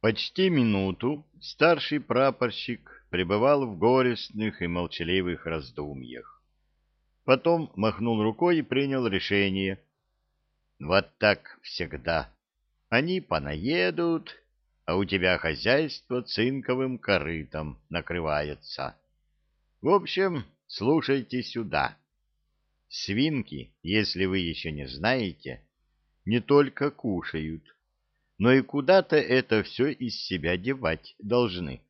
Почти минуту старший прапорщик пребывал в горестных и молчаливых раздумьях. Потом махнул рукой и принял решение. «Вот так всегда. Они понаедут, а у тебя хозяйство цинковым корытом накрывается. В общем, слушайте сюда. Свинки, если вы еще не знаете, не только кушают» но и куда-то это все из себя девать должны.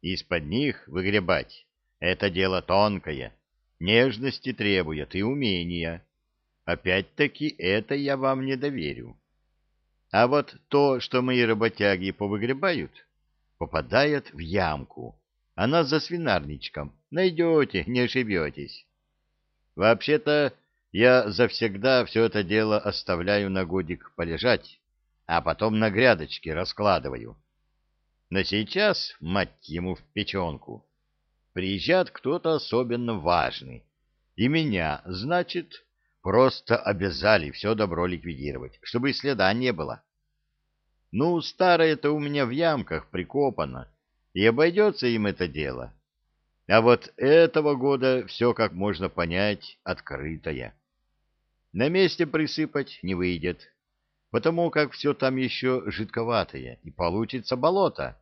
Из-под них выгребать — это дело тонкое, нежности требует и умения. Опять-таки это я вам не доверю. А вот то, что мои работяги повыгребают, попадает в ямку. Она за свинарничком. Найдете, не ошибетесь. Вообще-то я завсегда все это дело оставляю на годик полежать а потом на грядочки раскладываю. Но сейчас, мать ему, в печенку, приезжает кто-то особенно важный. И меня, значит, просто обязали все добро ликвидировать, чтобы и следа не было. Ну, старое-то у меня в ямках прикопано, и обойдется им это дело. А вот этого года все, как можно понять, открытое. На месте присыпать не выйдет потому как все там еще жидковатое, и получится болото.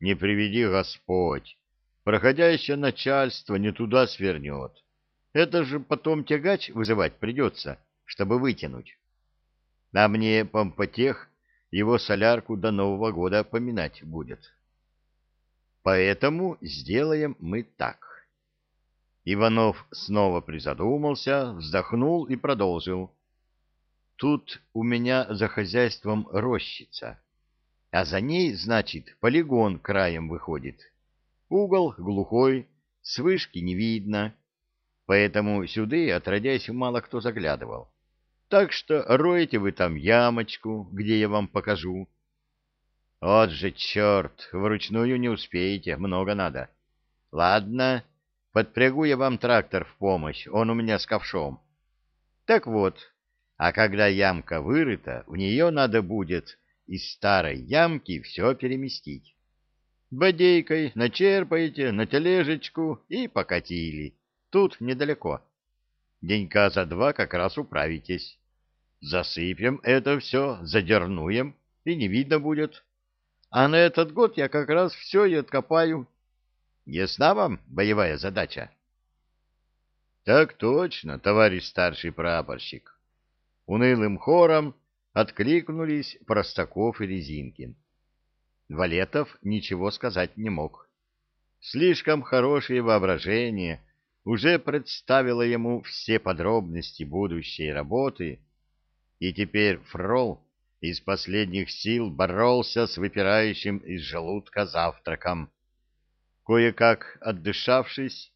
Не приведи Господь, проходящее начальство не туда свернет. Это же потом тягач вызывать придется, чтобы вытянуть. А мне помпотех его солярку до Нового года поминать будет. Поэтому сделаем мы так. Иванов снова призадумался, вздохнул и продолжил. Тут у меня за хозяйством рощица, а за ней, значит, полигон краем выходит. Угол глухой, с вышки не видно, поэтому сюды, отродясь, мало кто заглядывал. Так что роете вы там ямочку, где я вам покажу. Вот же черт, вручную не успеете, много надо. Ладно, подпрягу я вам трактор в помощь, он у меня с ковшом. Так вот, а когда ямка вырыта, в нее надо будет из старой ямки все переместить. Бодейкой начерпаете на тележечку и покатили. Тут недалеко. Денька за два как раз управитесь. Засыпем это все, задернуем, и не видно будет. А на этот год я как раз все и откопаю. Ясна вам боевая задача? — Так точно, товарищ старший прапорщик. Унылым хором откликнулись Простаков и Резинкин. Валетов ничего сказать не мог. Слишком хорошее воображение уже представило ему все подробности будущей работы, и теперь Фрол из последних сил боролся с выпирающим из желудка завтраком. Кое-как отдышавшись,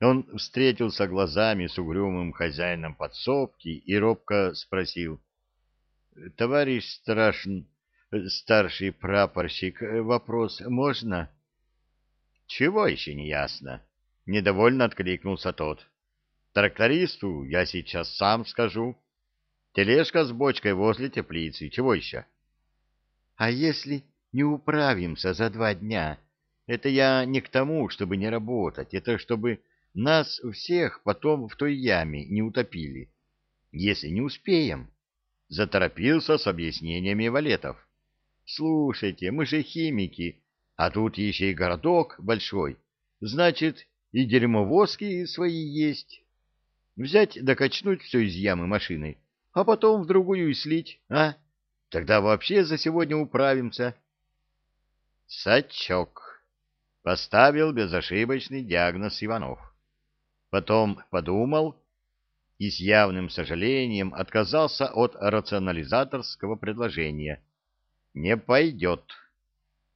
он встретился глазами с угрюмым хозяином подсобки и робко спросил. — Товарищ страшн, старший прапорщик, вопрос можно? — Чего еще не ясно? — недовольно откликнулся тот. — Трактористу я сейчас сам скажу. Тележка с бочкой возле теплицы. Чего еще? — А если не управимся за два дня? Это я не к тому, чтобы не работать. Это чтобы нас всех потом в той яме не утопили, если не успеем. Заторопился с объяснениями Валетов. Слушайте, мы же химики, а тут еще и городок большой. Значит, и дерьмовозки свои есть. Взять докачнуть да все из ямы машины, а потом в другую и слить, а? Тогда вообще за сегодня управимся. Сачок. Поставил безошибочный диагноз Иванов. Потом подумал и с явным сожалением отказался от рационализаторского предложения. «Не пойдет.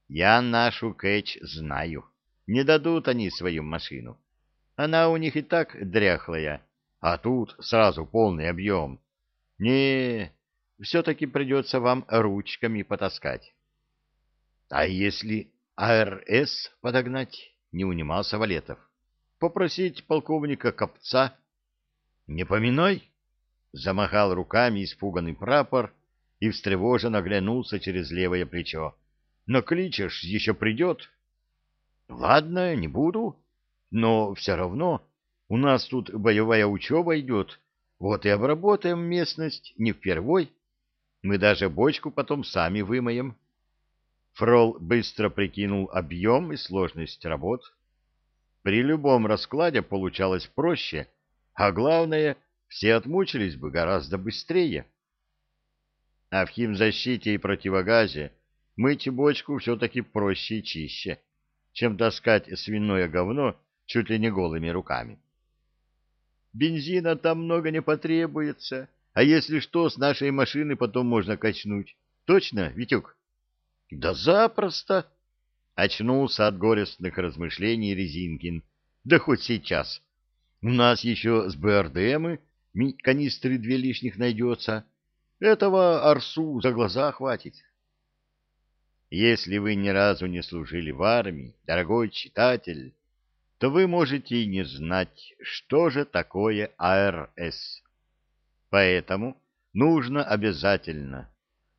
Я нашу Кэтч знаю. Не дадут они свою машину. Она у них и так дряхлая, а тут сразу полный объем. не все-таки придется вам ручками потаскать». «А если АРС подогнать?» — не унимался Валетов попросить полковника Копца. — Не поминай! — замахал руками испуганный прапор и встревоженно оглянулся через левое плечо. — Накличешь, еще придет. — Ладно, не буду, но все равно у нас тут боевая учеба идет, вот и обработаем местность не впервой. Мы даже бочку потом сами вымоем. Фрол быстро прикинул объем и сложность работ. — при любом раскладе получалось проще, а главное, все отмучились бы гораздо быстрее. А в химзащите и противогазе мыть бочку все-таки проще и чище, чем таскать свиное говно чуть ли не голыми руками. Бензина там много не потребуется, а если что, с нашей машины потом можно качнуть. Точно, Витюк? Да запросто! Очнулся от горестных размышлений Резинкин. Да хоть сейчас. У нас еще с БРДМы канистры две лишних найдется. Этого Арсу за глаза хватит. Если вы ни разу не служили в армии, дорогой читатель, то вы можете и не знать, что же такое АРС. Поэтому нужно обязательно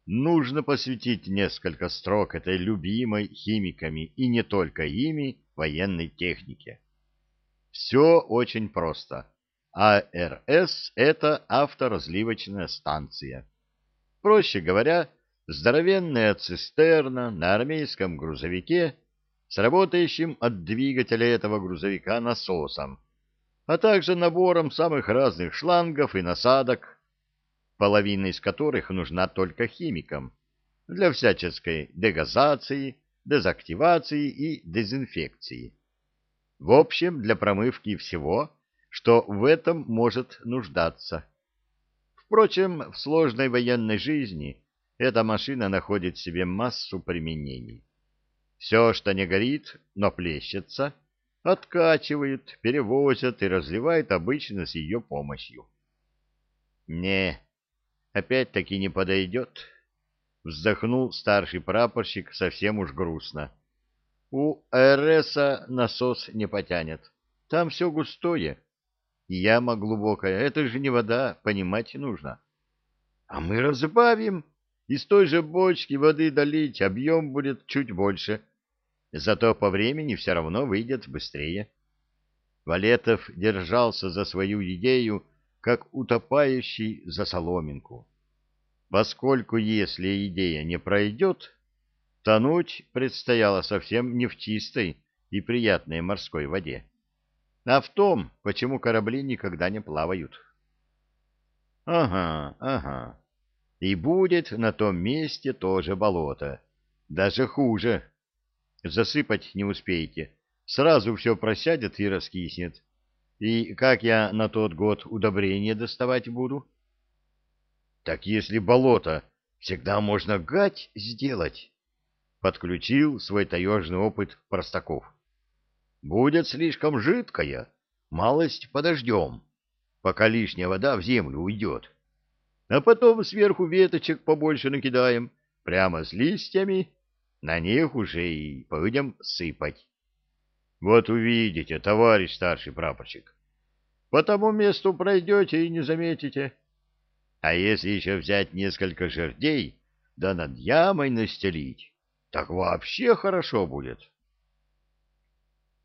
нужно посвятить несколько строк этой любимой химиками и не только ими военной технике. Все очень просто. АРС – это авторазливочная станция. Проще говоря, здоровенная цистерна на армейском грузовике с работающим от двигателя этого грузовика насосом, а также набором самых разных шлангов и насадок – половина из которых нужна только химикам для всяческой дегазации, дезактивации и дезинфекции. В общем, для промывки всего, что в этом может нуждаться. Впрочем, в сложной военной жизни эта машина находит в себе массу применений. Все, что не горит, но плещется, откачивают, перевозят и разливают обычно с ее помощью. Не, опять-таки не подойдет. Вздохнул старший прапорщик совсем уж грустно. У РСа насос не потянет. Там все густое. Яма глубокая. Это же не вода, понимать нужно. А мы разбавим. Из той же бочки воды долить объем будет чуть больше. Зато по времени все равно выйдет быстрее. Валетов держался за свою идею как утопающий за соломинку. Поскольку, если идея не пройдет, тонуть предстояло совсем не в чистой и приятной морской воде, а в том, почему корабли никогда не плавают. Ага, ага. И будет на том месте тоже болото. Даже хуже. Засыпать не успеете. Сразу все просядет и раскиснет. И как я на тот год удобрение доставать буду? Так если болото, всегда можно гать сделать. Подключил свой таежный опыт Простаков. Будет слишком жидкая, малость подождем, пока лишняя вода в землю уйдет. А потом сверху веточек побольше накидаем, прямо с листьями, на них уже и будем сыпать. Вот увидите, товарищ старший прапорщик. По тому месту пройдете и не заметите. А если еще взять несколько жердей, да над ямой настелить, так вообще хорошо будет.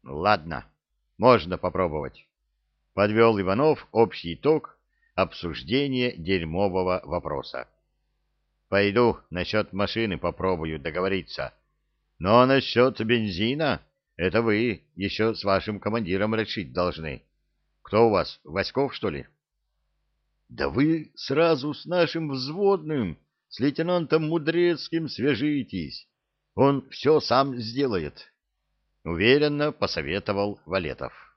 Ладно, можно попробовать. Подвел Иванов общий итог обсуждения дерьмового вопроса. Пойду насчет машины попробую договориться. Но насчет бензина... Это вы еще с вашим командиром решить должны. Кто у вас, Васьков, что ли? — Да вы сразу с нашим взводным, с лейтенантом Мудрецким свяжитесь. Он все сам сделает, — уверенно посоветовал Валетов.